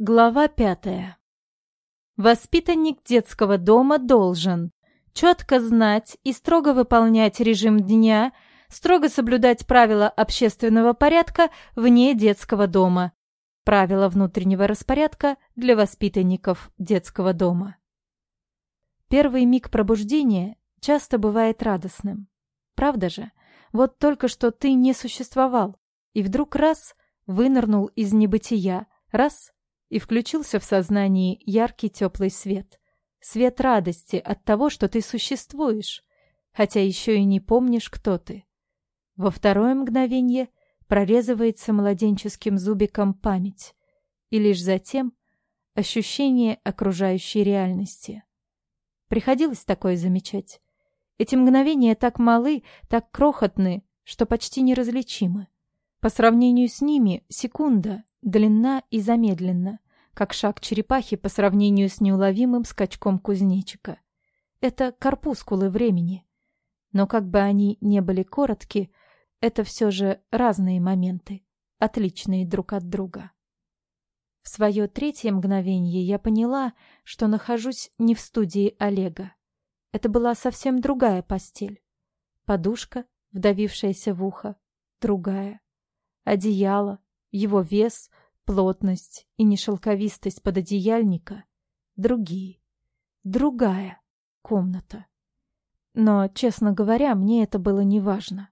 Глава пятая. Воспитанник детского дома должен четко знать и строго выполнять режим дня, строго соблюдать правила общественного порядка вне детского дома, правила внутреннего распорядка для воспитанников детского дома. Первый миг пробуждения часто бывает радостным. Правда же? Вот только что ты не существовал, и вдруг раз вынырнул из небытия, раз и включился в сознании яркий теплый свет. Свет радости от того, что ты существуешь, хотя еще и не помнишь, кто ты. Во второе мгновение прорезывается младенческим зубиком память, и лишь затем ощущение окружающей реальности. Приходилось такое замечать. Эти мгновения так малы, так крохотны, что почти неразличимы. По сравнению с ними секунда длинна и замедленно, как шаг черепахи по сравнению с неуловимым скачком кузнечика. Это корпускулы времени. Но как бы они не были коротки, это все же разные моменты, отличные друг от друга. В свое третье мгновение я поняла, что нахожусь не в студии Олега. Это была совсем другая постель. Подушка, вдавившаяся в ухо, другая. Одеяло, его вес, плотность и нешелковистость пододеяльника — другие. Другая комната. Но, честно говоря, мне это было неважно.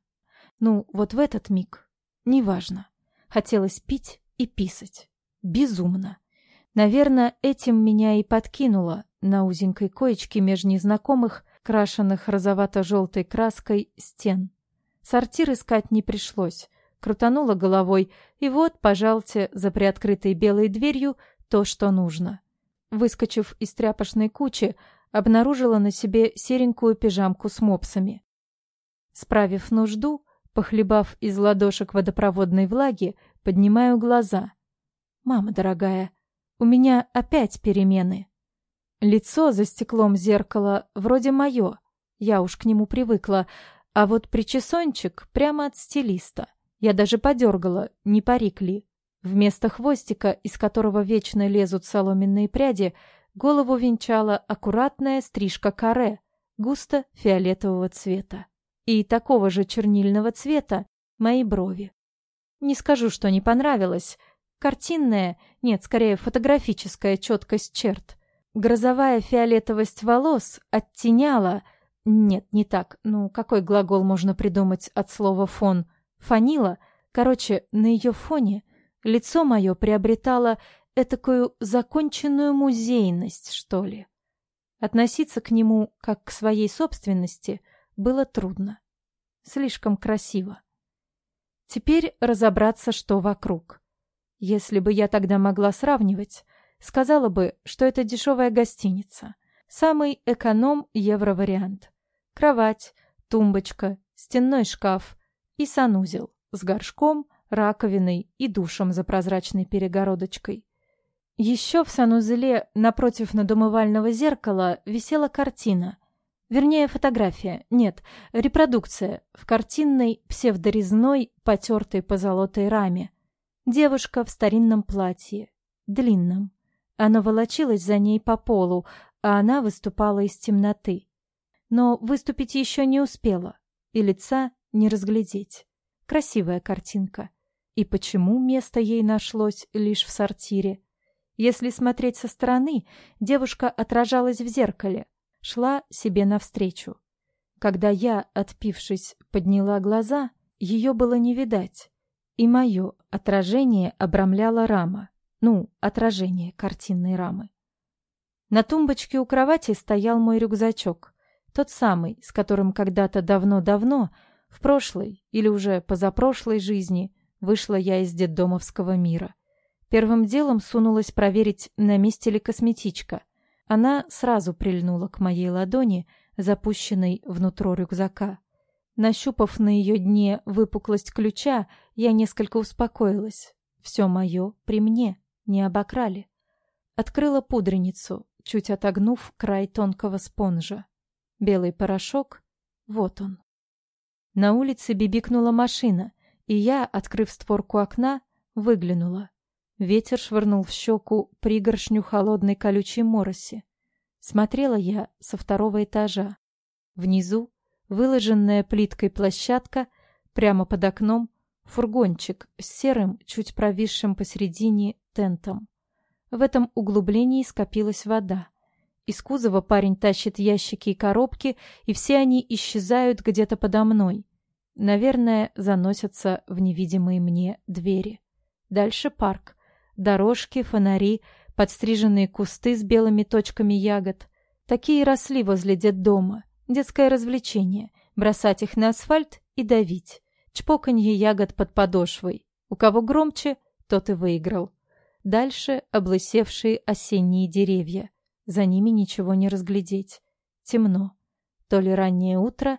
Ну, вот в этот миг неважно. Хотелось пить и писать. Безумно. Наверное, этим меня и подкинуло на узенькой коечке меж незнакомых, крашенных розовато-желтой краской стен. Сортир искать не пришлось крутанула головой, и вот, пожалуйте, за приоткрытой белой дверью то, что нужно. Выскочив из тряпочной кучи, обнаружила на себе серенькую пижамку с мопсами. Справив нужду, похлебав из ладошек водопроводной влаги, поднимаю глаза. «Мама дорогая, у меня опять перемены». Лицо за стеклом зеркала вроде мое, я уж к нему привыкла, а вот причесончик прямо от стилиста. Я даже подергала, не парик ли. Вместо хвостика, из которого вечно лезут соломенные пряди, голову венчала аккуратная стрижка каре, густо фиолетового цвета. И такого же чернильного цвета мои брови. Не скажу, что не понравилось. Картинная, нет, скорее фотографическая четкость черт. Грозовая фиолетовость волос оттеняла... Нет, не так. Ну, какой глагол можно придумать от слова «фон»? Фанила. Короче, на ее фоне лицо мое приобретало этакую законченную музейность, что ли. Относиться к нему, как к своей собственности, было трудно. Слишком красиво. Теперь разобраться, что вокруг. Если бы я тогда могла сравнивать, сказала бы, что это дешевая гостиница. Самый эконом-евро-вариант. Кровать, тумбочка, стенной шкаф, и санузел с горшком, раковиной и душем за прозрачной перегородочкой. Еще в санузеле напротив надумывального зеркала висела картина. Вернее, фотография. Нет, репродукция в картинной псевдорезной, потертой позолотой раме. Девушка в старинном платье. Длинном. Оно волочилось за ней по полу, а она выступала из темноты. Но выступить еще не успела, и лица не разглядеть. Красивая картинка. И почему место ей нашлось лишь в сортире? Если смотреть со стороны, девушка отражалась в зеркале, шла себе навстречу. Когда я, отпившись, подняла глаза, ее было не видать. И мое отражение обрамляла рама. Ну, отражение картинной рамы. На тумбочке у кровати стоял мой рюкзачок. Тот самый, с которым когда-то давно-давно в прошлой или уже позапрошлой жизни вышла я из детдомовского мира. Первым делом сунулась проверить, на месте ли косметичка. Она сразу прильнула к моей ладони, запущенной внутрь рюкзака. Нащупав на ее дне выпуклость ключа, я несколько успокоилась. Все мое при мне, не обокрали. Открыла пудреницу, чуть отогнув край тонкого спонжа. Белый порошок, вот он. На улице бибикнула машина, и я, открыв створку окна, выглянула. Ветер швырнул в щеку пригоршню холодной колючей мороси. Смотрела я со второго этажа. Внизу выложенная плиткой площадка, прямо под окном фургончик с серым, чуть провисшим посередине тентом. В этом углублении скопилась вода. Из кузова парень тащит ящики и коробки, и все они исчезают где-то подо мной. Наверное, заносятся в невидимые мне двери. Дальше парк. Дорожки, фонари, подстриженные кусты с белыми точками ягод. Такие росли возле детдома. Детское развлечение — бросать их на асфальт и давить. Чпоканье ягод под подошвой. У кого громче, тот и выиграл. Дальше облысевшие осенние деревья. За ними ничего не разглядеть. Темно. То ли раннее утро,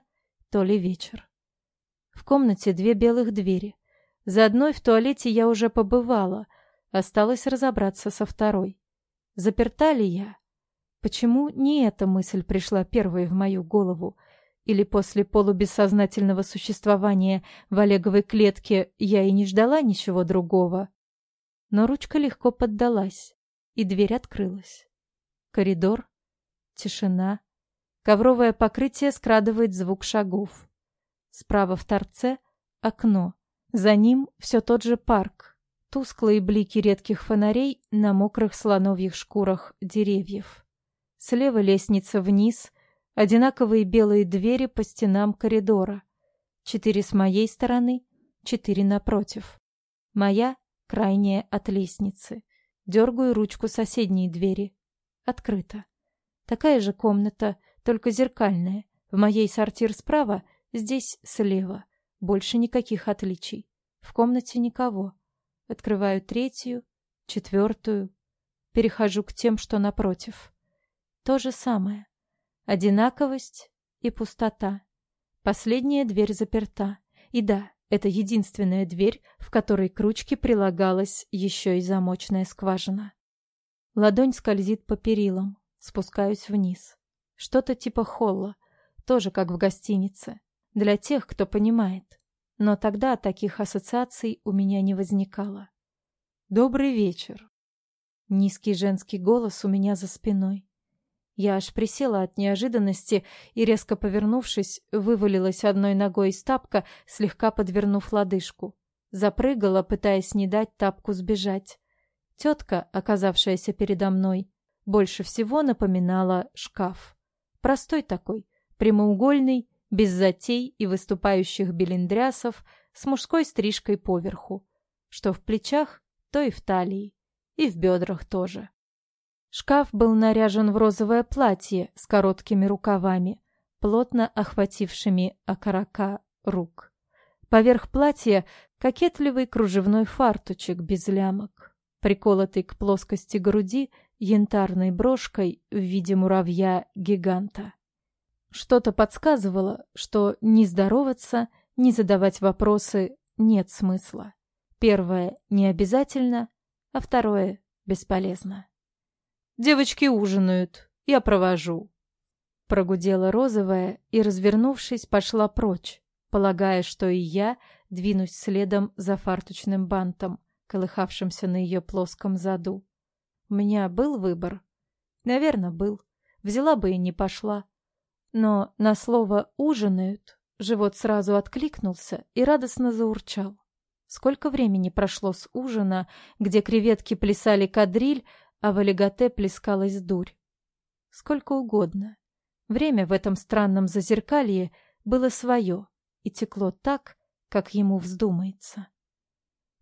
то ли вечер. В комнате две белых двери. За одной в туалете я уже побывала. Осталось разобраться со второй. Заперта ли я? Почему не эта мысль пришла первой в мою голову? Или после полубессознательного существования в Олеговой клетке я и не ждала ничего другого? Но ручка легко поддалась, и дверь открылась. Коридор, тишина, ковровое покрытие скрадывает звук шагов. Справа в торце — окно, за ним все тот же парк, тусклые блики редких фонарей на мокрых слоновьих шкурах деревьев. Слева лестница вниз, одинаковые белые двери по стенам коридора. Четыре с моей стороны, четыре напротив. Моя крайняя от лестницы. Дергаю ручку соседней двери. Открыто. Такая же комната, только зеркальная. В моей сортир справа, здесь слева. Больше никаких отличий. В комнате никого. Открываю третью, четвертую. Перехожу к тем, что напротив. То же самое. Одинаковость и пустота. Последняя дверь заперта. И да, это единственная дверь, в которой к ручке прилагалась еще и замочная скважина. Ладонь скользит по перилам. Спускаюсь вниз. Что-то типа холла. Тоже как в гостинице. Для тех, кто понимает. Но тогда таких ассоциаций у меня не возникало. «Добрый вечер!» Низкий женский голос у меня за спиной. Я аж присела от неожиданности и, резко повернувшись, вывалилась одной ногой из тапка, слегка подвернув лодыжку. Запрыгала, пытаясь не дать тапку сбежать. Тетка, оказавшаяся передо мной, больше всего напоминала шкаф. Простой такой, прямоугольный, без затей и выступающих белиндрясов, с мужской стрижкой поверху. Что в плечах, то и в талии. И в бедрах тоже. Шкаф был наряжен в розовое платье с короткими рукавами, плотно охватившими окорока рук. Поверх платья кокетливый кружевной фартучек без лямок, приколотый к плоскости груди янтарной брошкой в виде муравья-гиганта. Что-то подсказывало, что ни здороваться, ни задавать вопросы нет смысла. Первое не обязательно, а второе бесполезно. Девочки ужинают. Я провожу. Прогудела розовая и, развернувшись, пошла прочь, полагая, что и я двинусь следом за фартучным бантом, колыхавшимся на ее плоском заду. У меня был выбор? Наверное, был. Взяла бы и не пошла. Но на слово «ужинают» живот сразу откликнулся и радостно заурчал. Сколько времени прошло с ужина, где креветки плясали кадриль, а в олиготе плескалась дурь. Сколько угодно. Время в этом странном зазеркалье было свое и текло так, как ему вздумается.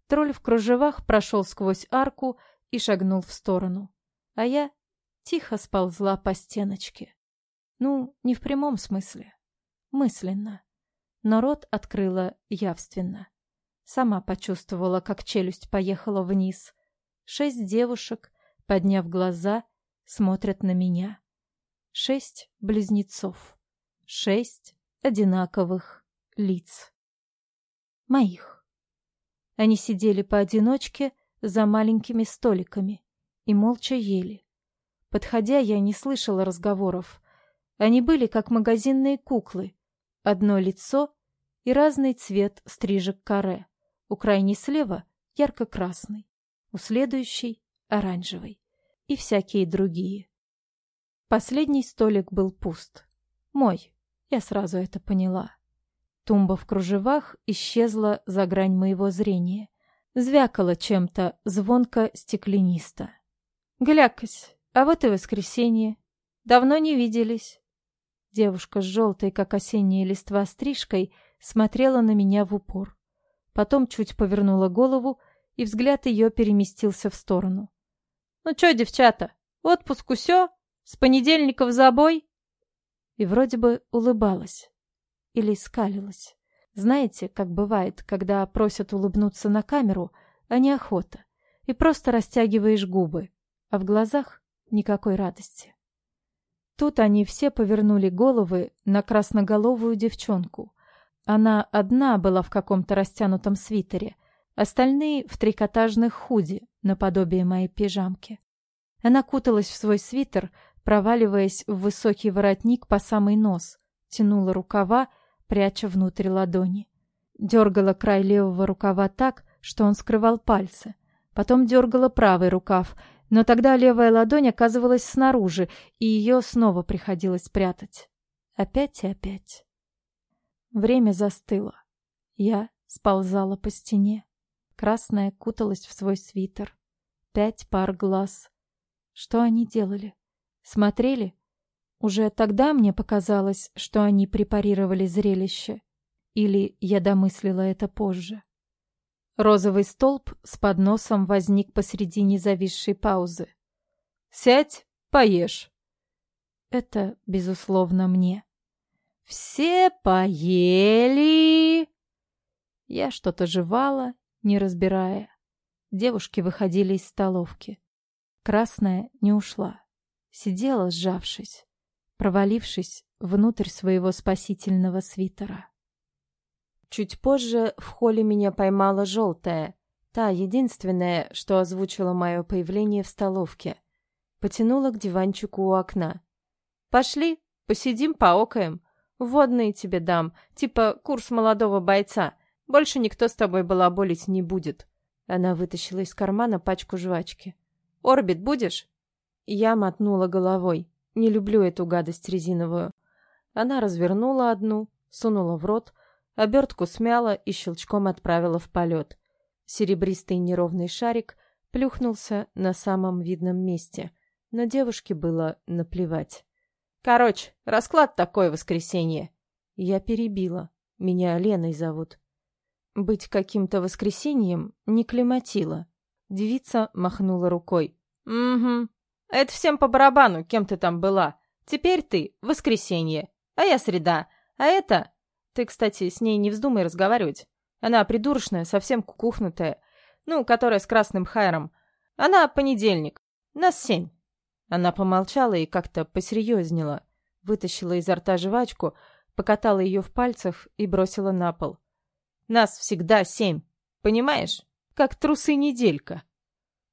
Тролль в кружевах прошел сквозь арку и шагнул в сторону, а я тихо сползла по стеночке. Ну, не в прямом смысле, мысленно, но рот открыла явственно. Сама почувствовала, как челюсть поехала вниз. Шесть девушек подняв глаза, смотрят на меня. Шесть близнецов. Шесть одинаковых лиц. Моих. Они сидели поодиночке за маленькими столиками и молча ели. Подходя, я не слышала разговоров. Они были как магазинные куклы. Одно лицо и разный цвет стрижек каре. У крайней слева ярко-красный. у следующей — оранжевый и всякие другие. Последний столик был пуст. Мой, я сразу это поняла. Тумба в кружевах исчезла за грань моего зрения. Звякала чем-то звонко-стеклянисто. «Глякось, а вот и воскресенье. Давно не виделись». Девушка с желтой, как осенняя листва, стрижкой смотрела на меня в упор. Потом чуть повернула голову, и взгляд ее переместился в сторону. «Ну чё, девчата, отпуск усё? С понедельника в забой?» И вроде бы улыбалась. Или скалилась. Знаете, как бывает, когда просят улыбнуться на камеру, а не охота, и просто растягиваешь губы, а в глазах никакой радости. Тут они все повернули головы на красноголовую девчонку. Она одна была в каком-то растянутом свитере, остальные в трикотажных худи, наподобие моей пижамки. Она куталась в свой свитер, проваливаясь в высокий воротник по самый нос, тянула рукава, пряча внутрь ладони. Дергала край левого рукава так, что он скрывал пальцы. Потом дергала правый рукав, но тогда левая ладонь оказывалась снаружи, и ее снова приходилось прятать. Опять и опять. Время застыло. Я сползала по стене. Красная куталась в свой свитер. Пять пар глаз. Что они делали? Смотрели? Уже тогда мне показалось, что они препарировали зрелище. Или я домыслила это позже. Розовый столб с подносом возник посреди зависшей паузы. «Сядь, поешь». Это, безусловно, мне. «Все поели!» Я что-то жевала, не разбирая. Девушки выходили из столовки. Красная не ушла. Сидела, сжавшись, провалившись внутрь своего спасительного свитера. Чуть позже в холле меня поймала желтая, та единственная, что озвучила мое появление в столовке. Потянула к диванчику у окна. «Пошли, посидим, поокаем. Водные тебе дам, типа курс молодого бойца. Больше никто с тобой балаболить не будет. Она вытащила из кармана пачку жвачки. «Орбит будешь?» Я мотнула головой. Не люблю эту гадость резиновую. Она развернула одну, сунула в рот, обертку смяла и щелчком отправила в полет. Серебристый неровный шарик плюхнулся на самом видном месте, но девушке было наплевать. «Короче, расклад такой воскресенье!» Я перебила. Меня Леной зовут. Быть каким-то воскресеньем не климатило. Девица махнула рукой. «Угу. Это всем по барабану, кем ты там была. Теперь ты — воскресенье, а я среда. А это... Ты, кстати, с ней не вздумай разговаривать. Она придурочная, совсем кукухнутая. Ну, которая с красным хайром. Она понедельник. Нас семь». Она помолчала и как-то посерьезнела. Вытащила изо рта жвачку, покатала ее в пальцах и бросила на пол. Нас всегда семь. Понимаешь? Как трусы-неделька.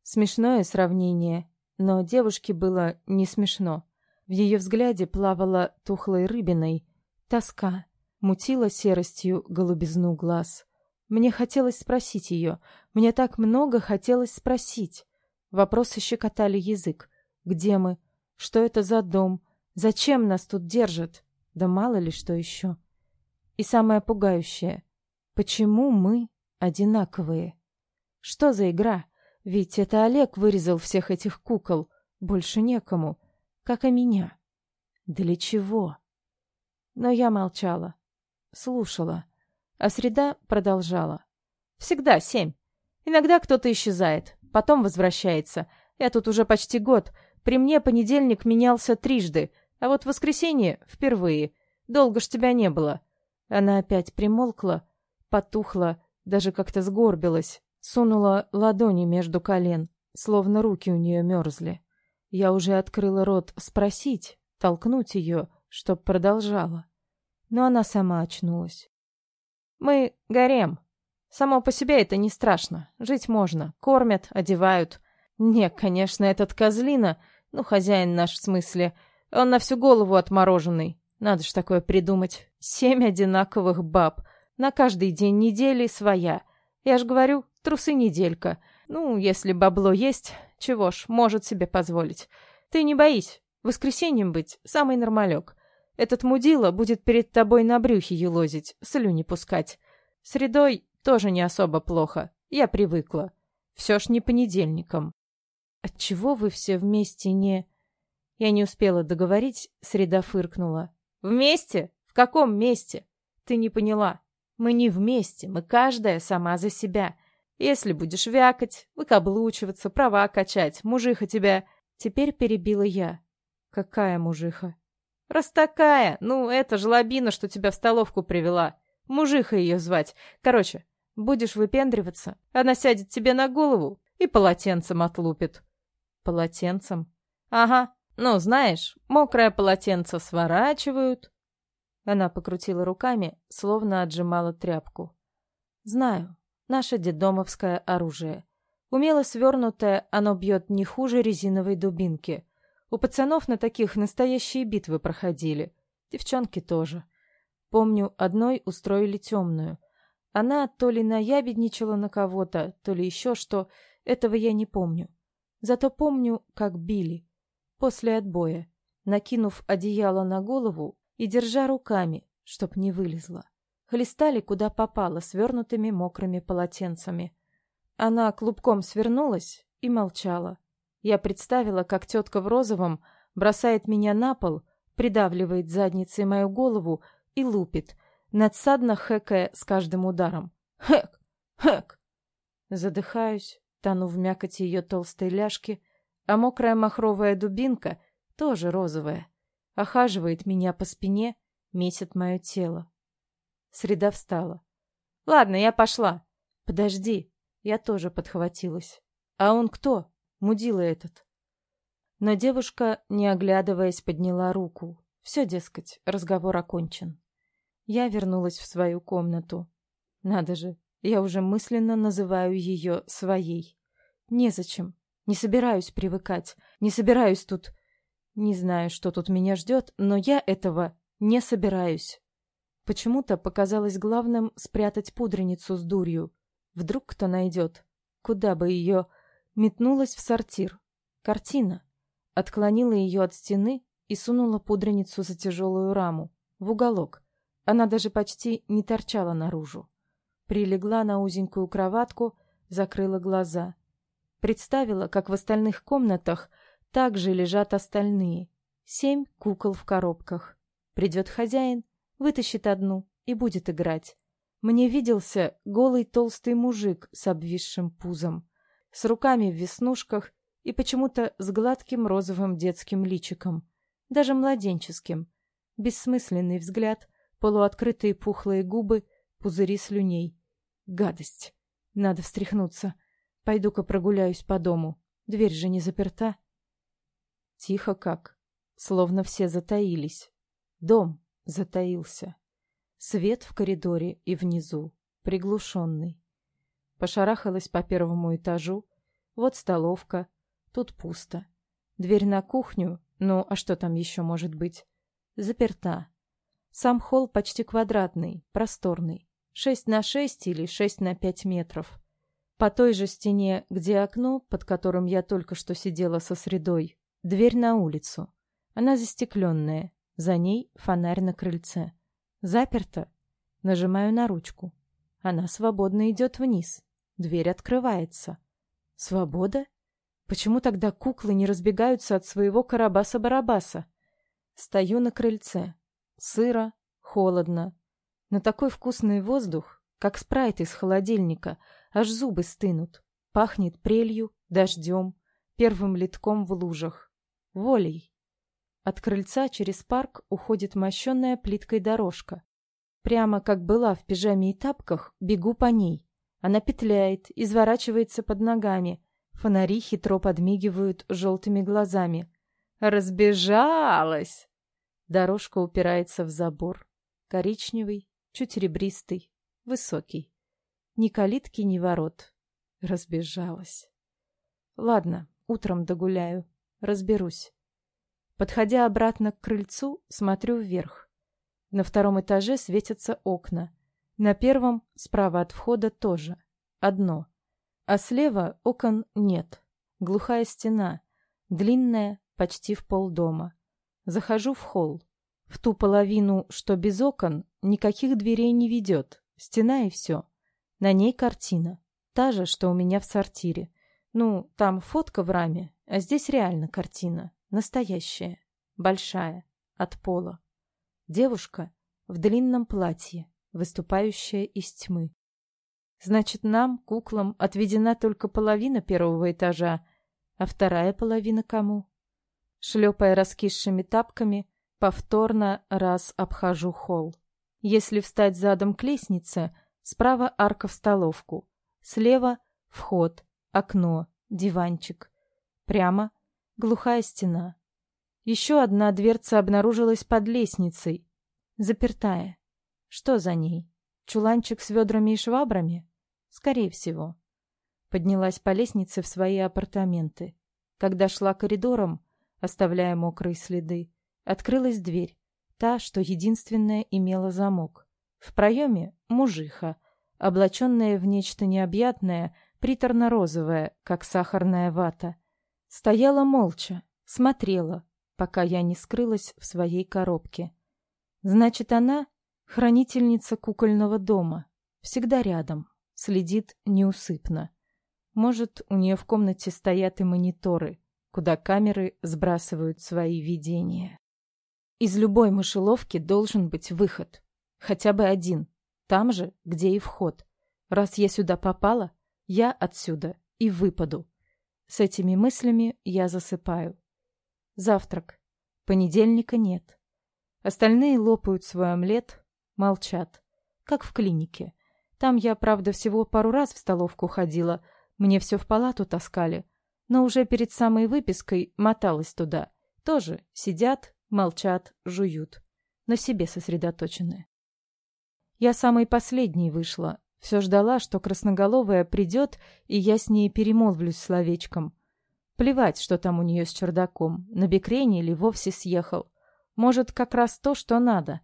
Смешное сравнение, но девушке было не смешно. В ее взгляде плавала тухлой рыбиной тоска, мутила серостью голубизну глаз. Мне хотелось спросить ее, мне так много хотелось спросить. Вопросы щекотали язык. Где мы? Что это за дом? Зачем нас тут держат? Да мало ли что еще. И самое пугающее — Почему мы одинаковые? Что за игра? Ведь это Олег вырезал всех этих кукол. Больше некому. Как и меня. Для чего? Но я молчала. Слушала. А среда продолжала. Всегда семь. Иногда кто-то исчезает. Потом возвращается. Я тут уже почти год. При мне понедельник менялся трижды. А вот воскресенье впервые. Долго ж тебя не было. Она опять примолкла, потухла, даже как-то сгорбилась, сунула ладони между колен, словно руки у нее мерзли. Я уже открыла рот спросить, толкнуть ее, чтоб продолжала. Но она сама очнулась. «Мы горем. Само по себе это не страшно. Жить можно. Кормят, одевают. Не, конечно, этот козлина, ну, хозяин наш в смысле, он на всю голову отмороженный. Надо ж такое придумать. Семь одинаковых баб. На каждый день недели своя. Я ж говорю, трусы неделька. Ну, если бабло есть, чего ж, может себе позволить. Ты не боись, воскресеньем быть самый нормалек. Этот мудила будет перед тобой на брюхе елозить, слюни пускать. Средой тоже не особо плохо, я привыкла. Все ж не понедельником. Отчего вы все вместе не... Я не успела договорить, среда фыркнула. Вместе? В каком месте? Ты не поняла. Мы не вместе, мы каждая сама за себя. Если будешь вякать, выкаблучиваться, права качать, мужиха тебя... Теперь перебила я. Какая мужиха? Раз такая, ну, это жлобина, что тебя в столовку привела. Мужиха ее звать. Короче, будешь выпендриваться, она сядет тебе на голову и полотенцем отлупит. Полотенцем? Ага, ну, знаешь, мокрое полотенце сворачивают. Она покрутила руками, словно отжимала тряпку. Знаю, Наше дедомовское оружие. Умело свернутое, оно бьет не хуже резиновой дубинки. У пацанов на таких настоящие битвы проходили. Девчонки тоже. Помню, одной устроили темную. Она то ли наябедничала на кого-то, то ли еще что. Этого я не помню. Зато помню, как били. После отбоя, накинув одеяло на голову и держа руками, чтоб не вылезла хлестали куда попало свернутыми мокрыми полотенцами. Она клубком свернулась и молчала. Я представила, как тетка в розовом бросает меня на пол, придавливает задницей мою голову и лупит, надсадно хэкая с каждым ударом. Хэк! Хэк! Задыхаюсь, тону в мякоти ее толстой ляжки, а мокрая махровая дубинка, тоже розовая, охаживает меня по спине, месит мое тело. Среда встала. «Ладно, я пошла». «Подожди». Я тоже подхватилась. «А он кто? Мудила этот». Но девушка, не оглядываясь, подняла руку. Все, дескать, разговор окончен. Я вернулась в свою комнату. Надо же, я уже мысленно называю ее своей. Незачем. Не собираюсь привыкать. Не собираюсь тут... Не знаю, что тут меня ждет, но я этого не собираюсь. Почему-то показалось главным спрятать пудреницу с дурью. Вдруг кто найдет. Куда бы ее... Метнулась в сортир. Картина. Отклонила ее от стены и сунула пудреницу за тяжелую раму. В уголок. Она даже почти не торчала наружу. Прилегла на узенькую кроватку, закрыла глаза. Представила, как в остальных комнатах также лежат остальные. Семь кукол в коробках. Придет хозяин, вытащит одну и будет играть. Мне виделся голый толстый мужик с обвисшим пузом, с руками в веснушках и почему-то с гладким розовым детским личиком, даже младенческим. Бессмысленный взгляд, полуоткрытые пухлые губы, пузыри слюней. Гадость. Надо встряхнуться. Пойду-ка прогуляюсь по дому. Дверь же не заперта. Тихо как. Словно все затаились. Дом затаился. Свет в коридоре и внизу, приглушенный. Пошарахалась по первому этажу. Вот столовка. Тут пусто. Дверь на кухню, ну а что там еще может быть? Заперта. Сам холл почти квадратный, просторный. Шесть на шесть или шесть на пять метров. По той же стене, где окно, под которым я только что сидела со средой, дверь на улицу. Она застекленная, за ней фонарь на крыльце. Заперто. Нажимаю на ручку. Она свободно идет вниз. Дверь открывается. Свобода? Почему тогда куклы не разбегаются от своего карабаса-барабаса? Стою на крыльце. Сыро, холодно. Но такой вкусный воздух, как спрайт из холодильника, аж зубы стынут. Пахнет прелью, дождем, первым литком в лужах. Волей. От крыльца через парк уходит мощенная плиткой дорожка. Прямо как была в пижаме и тапках, бегу по ней. Она петляет, изворачивается под ногами. Фонари хитро подмигивают желтыми глазами. «Разбежалась!» Дорожка упирается в забор. Коричневый, чуть ребристый, высокий. Ни калитки, ни ворот. Разбежалась. Ладно, утром догуляю. Разберусь. Подходя обратно к крыльцу, смотрю вверх. На втором этаже светятся окна. На первом, справа от входа, тоже. Одно. А слева окон нет. Глухая стена, длинная, почти в полдома. Захожу в холл. В ту половину, что без окон, никаких дверей не ведет. Стена и все. На ней картина. Та же, что у меня в сортире. Ну, там фотка в раме, а здесь реально картина. Настоящая. Большая. От пола. Девушка в длинном платье, выступающая из тьмы. Значит, нам, куклам, отведена только половина первого этажа, а вторая половина кому? Шлепая раскисшими тапками, повторно раз обхожу холл. Если встать задом к лестнице, справа арка в столовку, слева — вход, окно, диванчик. Прямо — глухая стена. Еще одна дверца обнаружилась под лестницей, запертая. Что за ней? Чуланчик с ведрами и швабрами? Скорее всего. Поднялась по лестнице в свои апартаменты. Когда шла коридором, оставляя мокрые следы, открылась дверь, та, что единственная имела замок. В проеме мужиха, облаченная в нечто необъятное, приторно-розовое, как сахарная вата. Стояла молча, смотрела, пока я не скрылась в своей коробке. Значит, она — хранительница кукольного дома, всегда рядом, следит неусыпно. Может, у нее в комнате стоят и мониторы, куда камеры сбрасывают свои видения. Из любой мышеловки должен быть выход. Хотя бы один. Там же, где и вход. Раз я сюда попала, я отсюда и выпаду. С этими мыслями я засыпаю. Завтрак. Понедельника нет. Остальные лопают свой омлет, молчат. Как в клинике. Там я, правда, всего пару раз в столовку ходила. Мне все в палату таскали. Но уже перед самой выпиской моталась туда. Тоже сидят, молчат, жуют. На себе сосредоточены. Я самой последней вышла. Все ждала, что красноголовая придет, и я с ней перемолвлюсь словечком. Плевать, что там у нее с чердаком, на бекрене или вовсе съехал. Может, как раз то, что надо.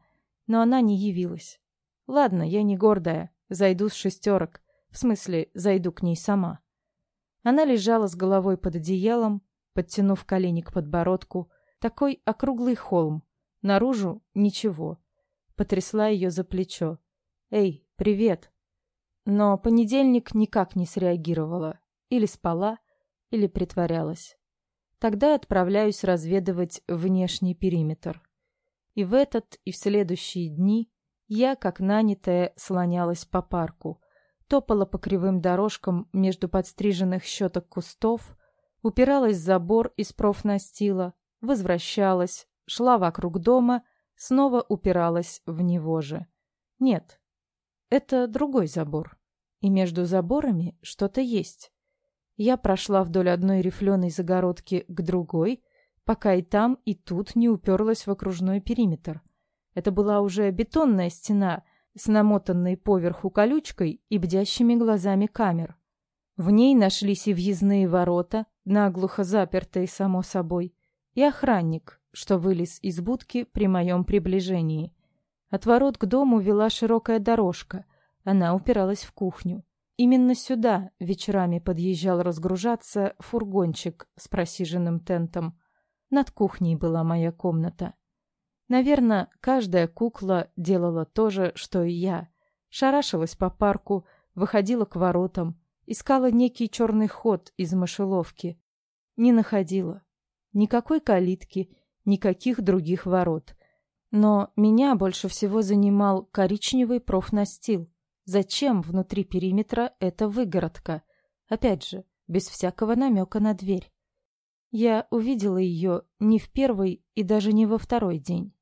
Но она не явилась. Ладно, я не гордая. Зайду с шестерок. В смысле, зайду к ней сама. Она лежала с головой под одеялом, подтянув колени к подбородку. Такой округлый холм. Наружу — ничего. Потрясла ее за плечо. «Эй, привет!» Но понедельник никак не среагировала. Или спала, или притворялась. Тогда отправляюсь разведывать внешний периметр. И в этот, и в следующие дни я, как нанятая, слонялась по парку, топала по кривым дорожкам между подстриженных щеток кустов, упиралась в забор из профнастила, возвращалась, шла вокруг дома, снова упиралась в него же. Нет, это другой забор. И между заборами что-то есть. Я прошла вдоль одной рифленой загородки к другой, пока и там, и тут не уперлась в окружной периметр. Это была уже бетонная стена с намотанной поверху колючкой и бдящими глазами камер. В ней нашлись и въездные ворота, наглухо запертые, само собой, и охранник, что вылез из будки при моем приближении. От ворот к дому вела широкая дорожка, она упиралась в кухню. Именно сюда вечерами подъезжал разгружаться фургончик с просиженным тентом. Над кухней была моя комната. Наверное, каждая кукла делала то же, что и я. Шарашилась по парку, выходила к воротам, искала некий черный ход из мышеловки. Не находила. Никакой калитки, никаких других ворот. Но меня больше всего занимал коричневый профнастил. Зачем внутри периметра эта выгородка? Опять же, без всякого намека на дверь. Я увидела ее не в первый и даже не во второй день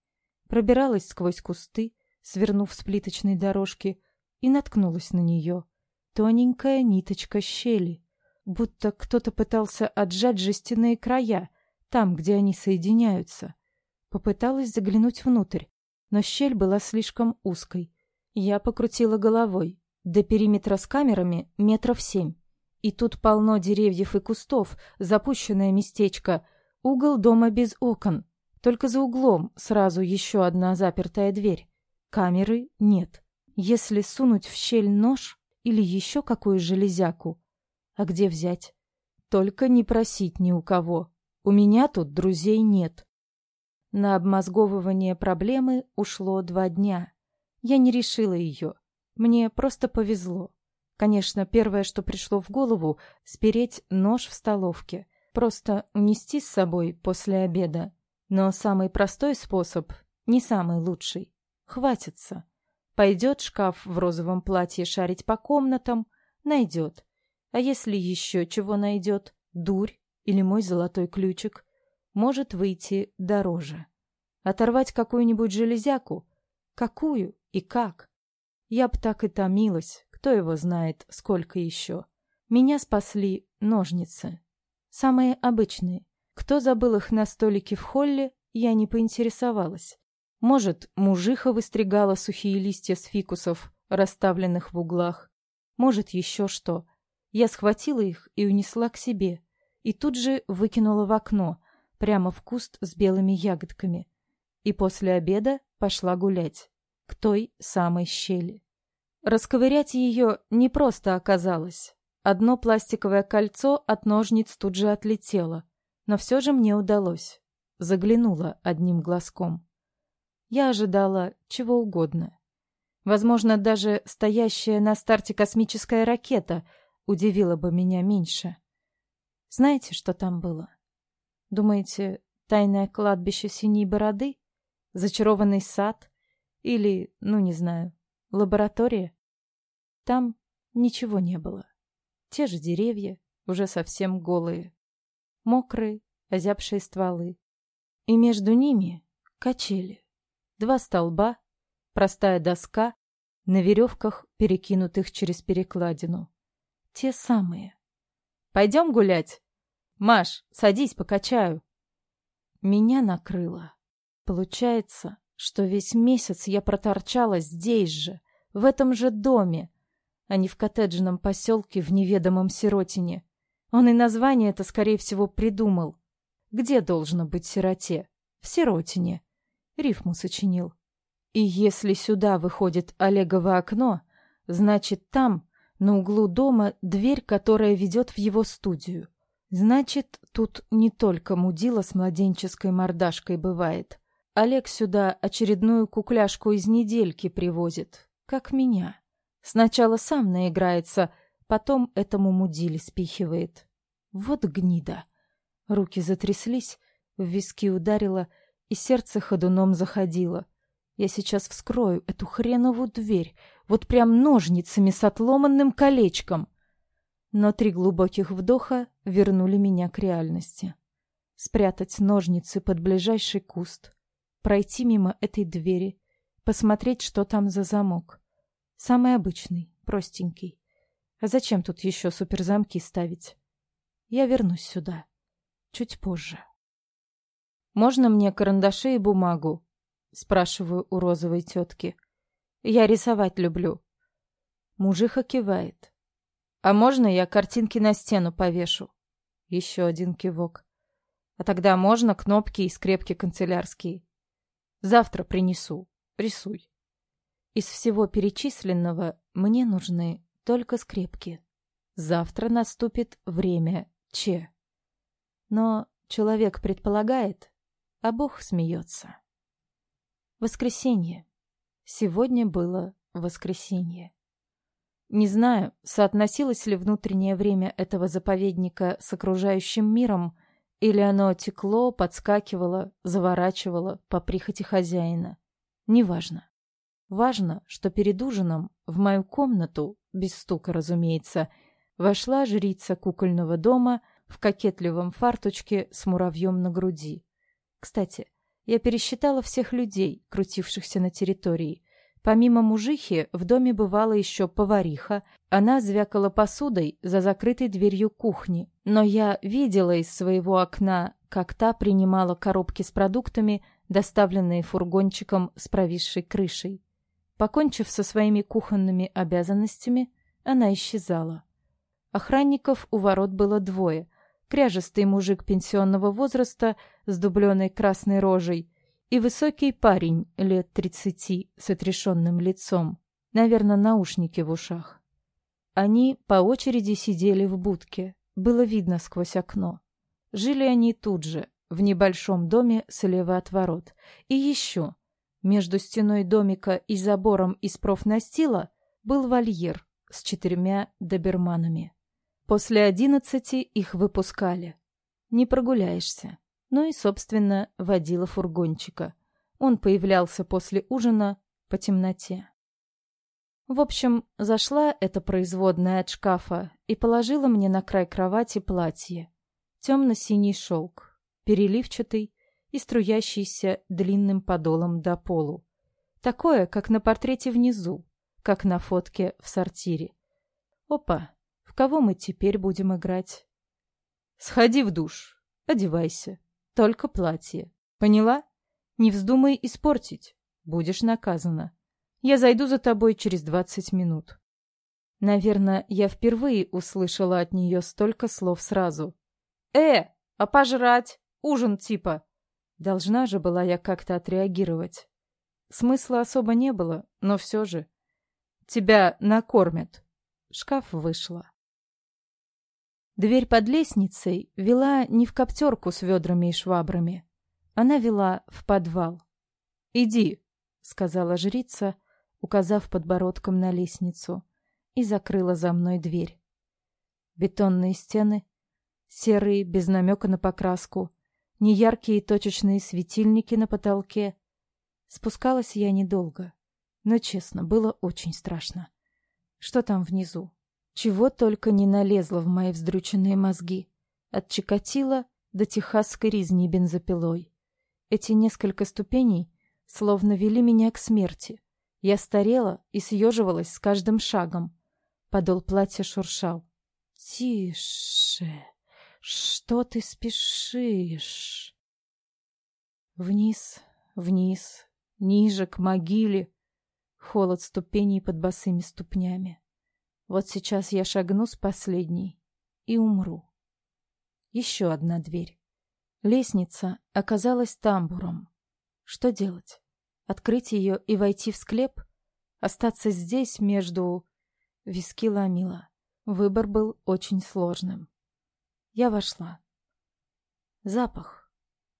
пробиралась сквозь кусты, свернув с плиточной дорожки, и наткнулась на нее. Тоненькая ниточка щели, будто кто-то пытался отжать жестяные края, там, где они соединяются. Попыталась заглянуть внутрь, но щель была слишком узкой. Я покрутила головой. До периметра с камерами метров семь. И тут полно деревьев и кустов, запущенное местечко, угол дома без окон, только за углом сразу еще одна запертая дверь. Камеры нет. Если сунуть в щель нож или еще какую железяку, А где взять? Только не просить ни у кого. У меня тут друзей нет. На обмозговывание проблемы ушло два дня. Я не решила ее. Мне просто повезло. Конечно, первое, что пришло в голову — спереть нож в столовке. Просто унести с собой после обеда. Но самый простой способ — не самый лучший. Хватится. Пойдет шкаф в розовом платье шарить по комнатам, найдет. А если еще чего найдет, дурь или мой золотой ключик, может выйти дороже. Оторвать какую-нибудь железяку? Какую и как? Я б так и томилась, кто его знает, сколько еще. Меня спасли ножницы. Самые обычные. Кто забыл их на столике в холле, я не поинтересовалась. Может, мужиха выстригала сухие листья с фикусов, расставленных в углах. Может, еще что. Я схватила их и унесла к себе. И тут же выкинула в окно, прямо в куст с белыми ягодками. И после обеда пошла гулять. К той самой щели. Расковырять ее не просто оказалось. Одно пластиковое кольцо от ножниц тут же отлетело. Но все же мне удалось. Заглянула одним глазком. Я ожидала чего угодно. Возможно, даже стоящая на старте космическая ракета удивила бы меня меньше. Знаете, что там было? Думаете, тайное кладбище синей бороды? Зачарованный сад? Или, ну не знаю, лаборатория? Там ничего не было. Те же деревья, уже совсем голые. Мокрые, озябшие стволы. И между ними качели. Два столба, простая доска, на веревках, перекинутых через перекладину. Те самые. «Пойдем гулять?» «Маш, садись, покачаю». Меня накрыло. Получается, что весь месяц я проторчала здесь же, в этом же доме, а не в коттеджном поселке в неведомом сиротине. Он и название это, скорее всего, придумал. Где должно быть сироте? В сиротине. Рифму сочинил. И если сюда выходит Олегово окно, значит там, на углу дома, дверь, которая ведет в его студию. Значит, тут не только мудила с младенческой мордашкой бывает. Олег сюда очередную кукляшку из недельки привозит, как меня. Сначала сам наиграется, потом этому мудиле спихивает. Вот гнида. Руки затряслись, в виски ударило, и сердце ходуном заходило. Я сейчас вскрою эту хренову дверь, вот прям ножницами с отломанным колечком. Но три глубоких вдоха вернули меня к реальности. Спрятать ножницы под ближайший куст, пройти мимо этой двери, посмотреть, что там за замок. Самый обычный, простенький. А зачем тут еще суперзамки ставить? Я вернусь сюда. Чуть позже. «Можно мне карандаши и бумагу?» Спрашиваю у розовой тетки. «Я рисовать люблю». Мужиха кивает. «А можно я картинки на стену повешу?» Еще один кивок. «А тогда можно кнопки и скрепки канцелярские?» «Завтра принесу. Рисуй». Из всего перечисленного мне нужны только скрепки. Завтра наступит время Че. Но человек предполагает, а Бог смеется. Воскресенье. Сегодня было воскресенье. Не знаю, соотносилось ли внутреннее время этого заповедника с окружающим миром, или оно текло, подскакивало, заворачивало по прихоти хозяина. Неважно. Важно, что перед ужином в мою комнату, без стука, разумеется, вошла жрица кукольного дома в кокетливом фарточке с муравьем на груди. Кстати, я пересчитала всех людей, крутившихся на территории. Помимо мужихи, в доме бывала еще повариха. Она звякала посудой за закрытой дверью кухни. Но я видела из своего окна, как та принимала коробки с продуктами, доставленные фургончиком с провисшей крышей. Покончив со своими кухонными обязанностями, она исчезала. Охранников у ворот было двое. Кряжестый мужик пенсионного возраста с дубленой красной рожей и высокий парень лет тридцати с отрешенным лицом. Наверное, наушники в ушах. Они по очереди сидели в будке. Было видно сквозь окно. Жили они тут же, в небольшом доме слева от ворот. И еще, между стеной домика и забором из профнастила был вольер с четырьмя доберманами. После одиннадцати их выпускали. Не прогуляешься. Ну и, собственно, водила фургончика. Он появлялся после ужина по темноте. В общем, зашла эта производная от шкафа и положила мне на край кровати платье. Темно-синий шелк, переливчатый и струящийся длинным подолом до полу. Такое, как на портрете внизу, как на фотке в сортире. Опа, в кого мы теперь будем играть? Сходи в душ, одевайся, только платье. Поняла? Не вздумай испортить, будешь наказана. Я зайду за тобой через двадцать минут. Наверное, я впервые услышала от нее столько слов сразу. «Э, а пожрать? Ужин типа!» Должна же была я как-то отреагировать. Смысла особо не было, но все же. «Тебя накормят!» Шкаф вышла. Дверь под лестницей вела не в коптерку с ведрами и швабрами. Она вела в подвал. «Иди», — сказала жрица, указав подбородком на лестницу, и закрыла за мной дверь. Бетонные стены, серые, без намека на покраску, неяркие точечные светильники на потолке. Спускалась я недолго, но, честно, было очень страшно. Что там внизу? Чего только не налезло в мои вздрученные мозги. От Чикатила до техасской резни бензопилой. Эти несколько ступеней словно вели меня к смерти. Я старела и съеживалась с каждым шагом. Подол платья шуршал. «Тише! Что ты спешишь?» Вниз, вниз, ниже, к могиле. Холод ступеней под босыми ступнями. Вот сейчас я шагну с последней и умру. Еще одна дверь. Лестница оказалась тамбуром. Что делать? Открыть ее и войти в склеп? Остаться здесь между... Виски ломила. Выбор был очень сложным. Я вошла. Запах.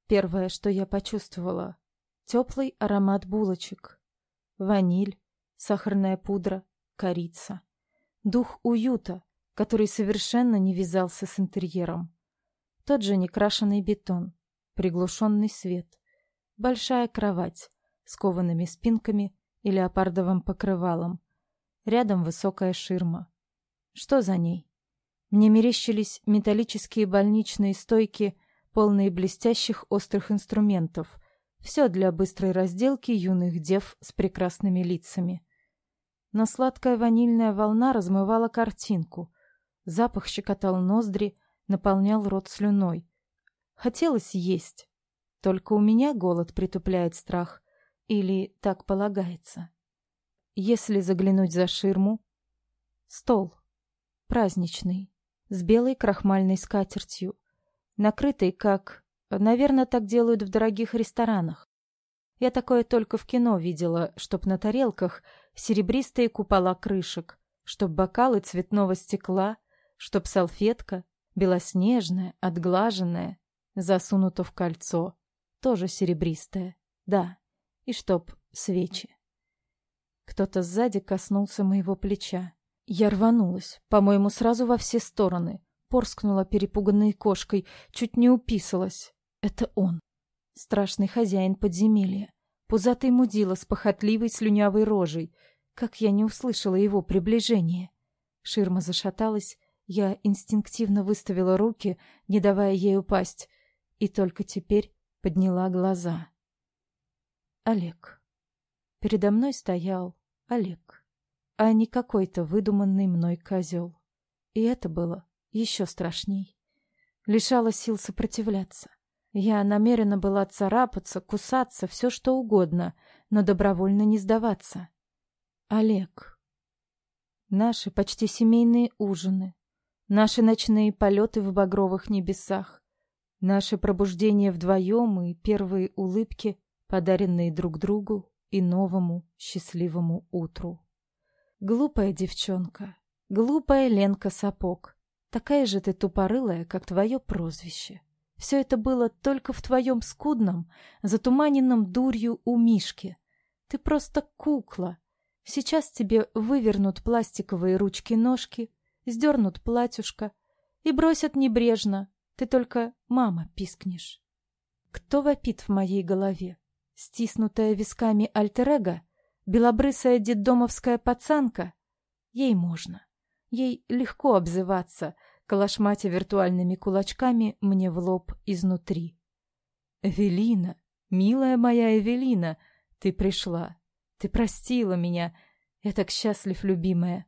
Первое, что я почувствовала. Теплый аромат булочек. Ваниль, сахарная пудра, корица. Дух уюта, который совершенно не вязался с интерьером. Тот же некрашенный бетон, приглушенный свет, большая кровать с коваными спинками и леопардовым покрывалом. Рядом высокая ширма. Что за ней? Мне мерещились металлические больничные стойки, полные блестящих острых инструментов. Все для быстрой разделки юных дев с прекрасными лицами. Но сладкая ванильная волна размывала картинку. Запах щекотал ноздри, наполнял рот слюной. Хотелось есть. Только у меня голод притупляет страх. Или так полагается. Если заглянуть за ширму... Стол. Праздничный. С белой крахмальной скатертью. Накрытый, как... Наверное, так делают в дорогих ресторанах. Я такое только в кино видела, чтоб на тарелках серебристые купола крышек, чтоб бокалы цветного стекла, чтоб салфетка, белоснежная, отглаженная, засунута в кольцо, тоже серебристая, да, и чтоб свечи. Кто-то сзади коснулся моего плеча. Я рванулась, по-моему, сразу во все стороны, порскнула перепуганной кошкой, чуть не уписалась. Это он, страшный хозяин подземелья, пузатый мудила с похотливой слюнявой рожей. Как я не услышала его приближения. Ширма зашаталась, я инстинктивно выставила руки, не давая ей упасть, и только теперь подняла глаза. Олег. Передо мной стоял Олег, а не какой-то выдуманный мной козел. И это было еще страшней. Лишала сил сопротивляться. Я намерена была царапаться, кусаться, все что угодно, но добровольно не сдаваться. Олег. Наши почти семейные ужины, Наши ночные полеты в багровых небесах, наше пробуждение вдвоем и первые улыбки, подаренные друг другу и новому счастливому утру. Глупая девчонка, Глупая Ленка Сапог. Такая же ты тупорылая, как твое прозвище. Все это было только в твоем скудном, затуманенном дурью у Мишки. Ты просто кукла. Сейчас тебе вывернут пластиковые ручки-ножки, сдернут платьюшко и бросят небрежно. Ты только «мама» пискнешь. Кто вопит в моей голове? Стиснутая висками альтер Белобрысая детдомовская пацанка? Ей можно. Ей легко обзываться, калашматя виртуальными кулачками мне в лоб изнутри. «Эвелина, милая моя Эвелина, ты пришла. Ты простила меня. Я так счастлив, любимая».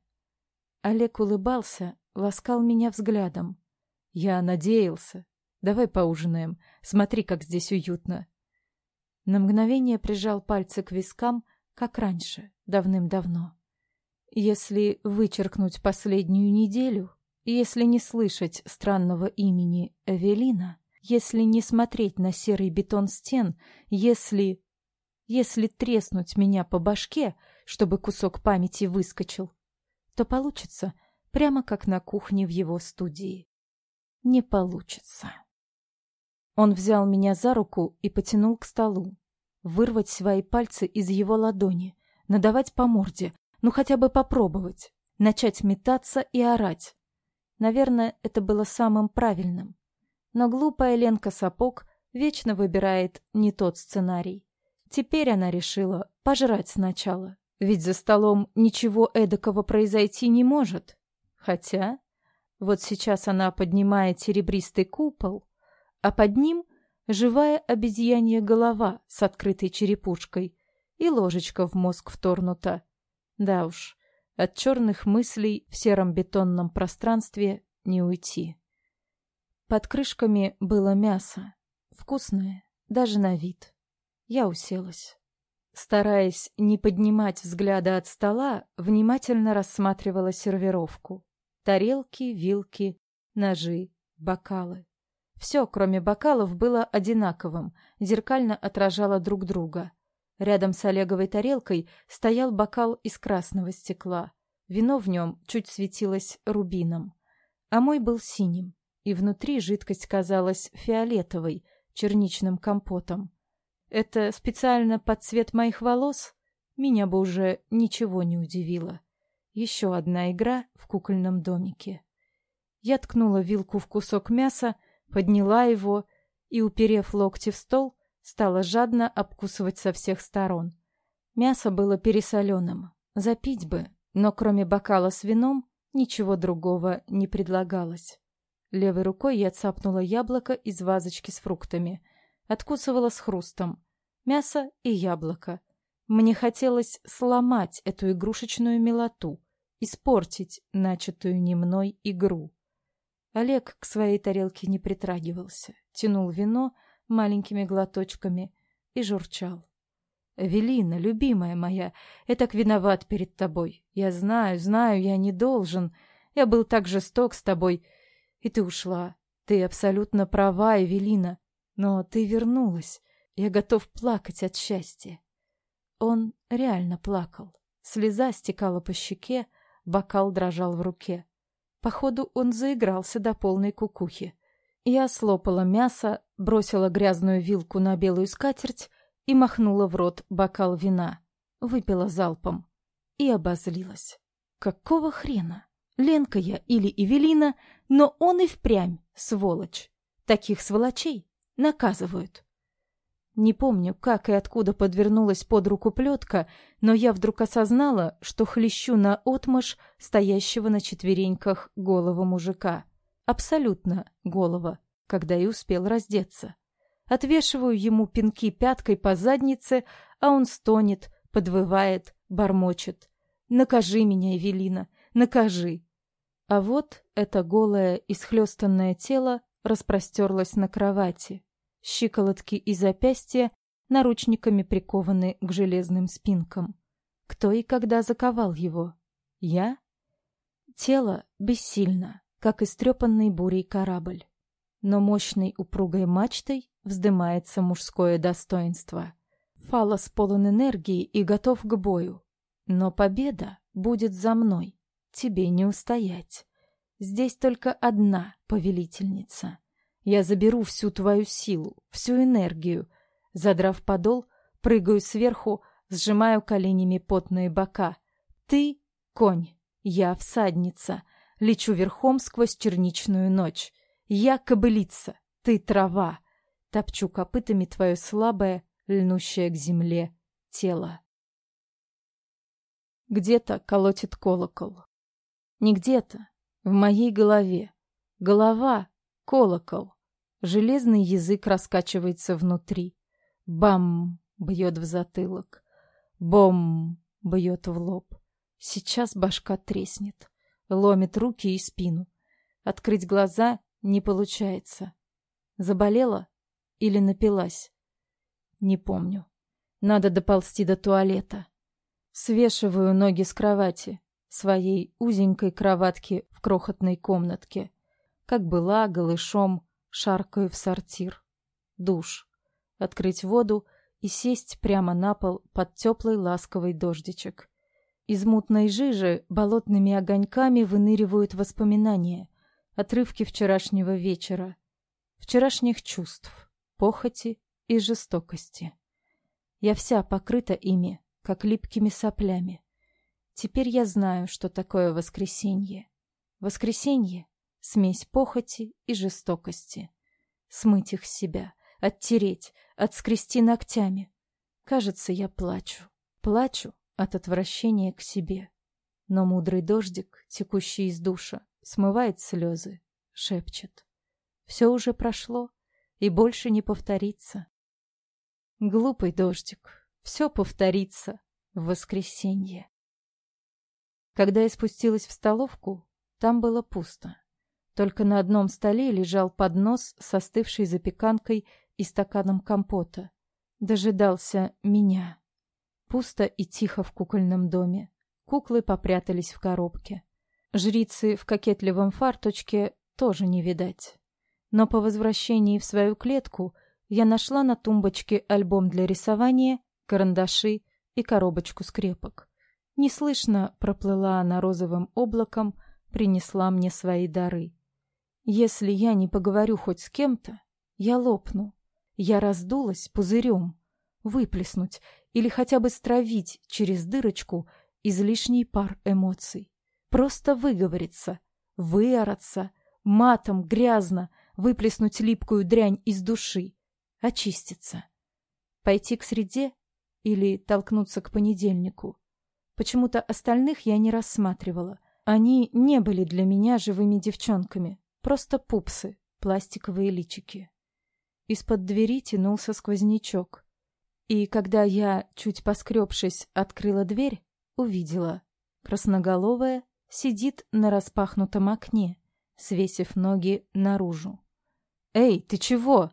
Олег улыбался, ласкал меня взглядом. «Я надеялся. Давай поужинаем. Смотри, как здесь уютно». На мгновение прижал пальцы к вискам, как раньше, давным-давно. Если вычеркнуть последнюю неделю, если не слышать странного имени Эвелина, если не смотреть на серый бетон стен, если... Если треснуть меня по башке, чтобы кусок памяти выскочил, то получится прямо как на кухне в его студии. Не получится. Он взял меня за руку и потянул к столу. Вырвать свои пальцы из его ладони, надавать по морде, ну хотя бы попробовать. Начать метаться и орать. Наверное, это было самым правильным. Но глупая Ленка Сапог вечно выбирает не тот сценарий. Теперь она решила пожрать сначала. Ведь за столом ничего эдакого произойти не может. Хотя, вот сейчас она поднимает серебристый купол, а под ним живая обезьянья голова с открытой черепушкой и ложечка в мозг вторнута. Да уж, от черных мыслей в сером бетонном пространстве не уйти. Под крышками было мясо. Вкусное, даже на вид. Я уселась. Стараясь не поднимать взгляда от стола, внимательно рассматривала сервировку. Тарелки, вилки, ножи, бокалы. Все, кроме бокалов, было одинаковым, зеркально отражало друг друга. Рядом с Олеговой тарелкой стоял бокал из красного стекла. Вино в нем чуть светилось рубином. А мой был синим, и внутри жидкость казалась фиолетовой, черничным компотом. Это специально под цвет моих волос? Меня бы уже ничего не удивило. Еще одна игра в кукольном домике. Я ткнула вилку в кусок мяса, подняла его и, уперев локти в стол, Стала жадно обкусывать со всех сторон. Мясо было пересоленым. Запить бы, но кроме бокала с вином ничего другого не предлагалось. Левой рукой я цапнула яблоко из вазочки с фруктами. Откусывала с хрустом. Мясо и яблоко. Мне хотелось сломать эту игрушечную милоту, испортить начатую не мной игру. Олег к своей тарелке не притрагивался, тянул вино, маленькими глоточками и журчал. «Эвелина, любимая моя, я так виноват перед тобой. Я знаю, знаю, я не должен. Я был так жесток с тобой, и ты ушла. Ты абсолютно права, Эвелина. Но ты вернулась. Я готов плакать от счастья». Он реально плакал. Слеза стекала по щеке, бокал дрожал в руке. Походу, он заигрался до полной кукухи. Я слопала мясо, бросила грязную вилку на белую скатерть и махнула в рот бокал вина. Выпила залпом и обозлилась. Какого хрена? Ленка я или Эвелина, но он и впрямь сволочь. Таких сволочей наказывают. Не помню, как и откуда подвернулась под руку плетка, но я вдруг осознала, что хлещу на отмышь стоящего на четвереньках голого мужика абсолютно голого, когда и успел раздеться. Отвешиваю ему пинки пяткой по заднице, а он стонет, подвывает, бормочет. «Накажи меня, Эвелина, накажи!» А вот это голое, исхлестанное тело распростерлось на кровати. Щиколотки и запястья наручниками прикованы к железным спинкам. Кто и когда заковал его? Я? Тело бессильно как истрепанный бурей корабль. Но мощной упругой мачтой вздымается мужское достоинство. Фалос полон энергии и готов к бою. Но победа будет за мной. тебе не устоять. Здесь только одна повелительница. Я заберу всю твою силу, всю энергию. Задрав подол, прыгаю сверху, сжимаю коленями потные бока. Ты — конь, я всадница. Лечу верхом сквозь черничную ночь. Я кобылица, ты трава. Топчу копытами твое слабое, льнущее к земле тело. Где-то колотит колокол. Не где-то, в моей голове. Голова — колокол. Железный язык раскачивается внутри. Бам! Бьет в затылок. Бом! Бьет в лоб. Сейчас башка треснет. Ломит руки и спину. Открыть глаза не получается. Заболела или напилась? Не помню. Надо доползти до туалета. Свешиваю ноги с кровати, своей узенькой кроватки в крохотной комнатке. Как была, голышом, шаркаю в сортир. Душ. Открыть воду и сесть прямо на пол под теплый ласковый дождичек. Из мутной жижи болотными огоньками выныривают воспоминания, отрывки вчерашнего вечера, вчерашних чувств, похоти и жестокости. Я вся покрыта ими, как липкими соплями. Теперь я знаю, что такое воскресенье. Воскресенье — смесь похоти и жестокости. Смыть их с себя, оттереть, отскрести ногтями. Кажется, я плачу. Плачу от отвращения к себе. Но мудрый дождик, текущий из душа, смывает слезы, шепчет. Все уже прошло и больше не повторится. Глупый дождик, все повторится в воскресенье. Когда я спустилась в столовку, там было пусто. Только на одном столе лежал поднос с остывшей запеканкой и стаканом компота. Дожидался меня. Пусто и тихо в кукольном доме. Куклы попрятались в коробке. Жрицы в кокетливом фарточке тоже не видать. Но по возвращении в свою клетку я нашла на тумбочке альбом для рисования карандаши и коробочку скрепок. Неслышно проплыла она розовым облаком, принесла мне свои дары. Если я не поговорю хоть с кем-то, я лопну. Я раздулась пузырем. Выплеснуть или хотя бы стравить через дырочку излишний пар эмоций. Просто выговориться, выораться, матом грязно, выплеснуть липкую дрянь из души, очиститься. Пойти к среде или толкнуться к понедельнику. Почему-то остальных я не рассматривала. Они не были для меня живыми девчонками. Просто пупсы, пластиковые личики. Из-под двери тянулся сквознячок. И когда я, чуть поскребшись, открыла дверь, увидела. Красноголовая сидит на распахнутом окне, свесив ноги наружу. «Эй, ты чего?»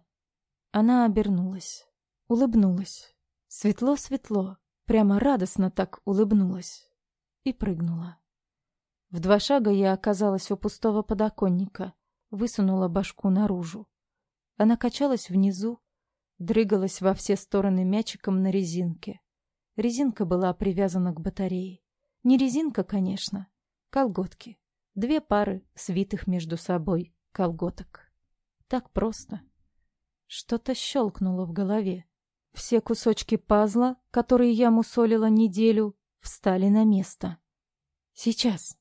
Она обернулась, улыбнулась. Светло-светло, прямо радостно так улыбнулась. И прыгнула. В два шага я оказалась у пустого подоконника, высунула башку наружу. Она качалась внизу, дрыгалась во все стороны мячиком на резинке. Резинка была привязана к батарее. Не резинка, конечно, колготки. Две пары свитых между собой колготок. Так просто. Что-то щелкнуло в голове. Все кусочки пазла, которые я мусолила неделю, встали на место. Сейчас.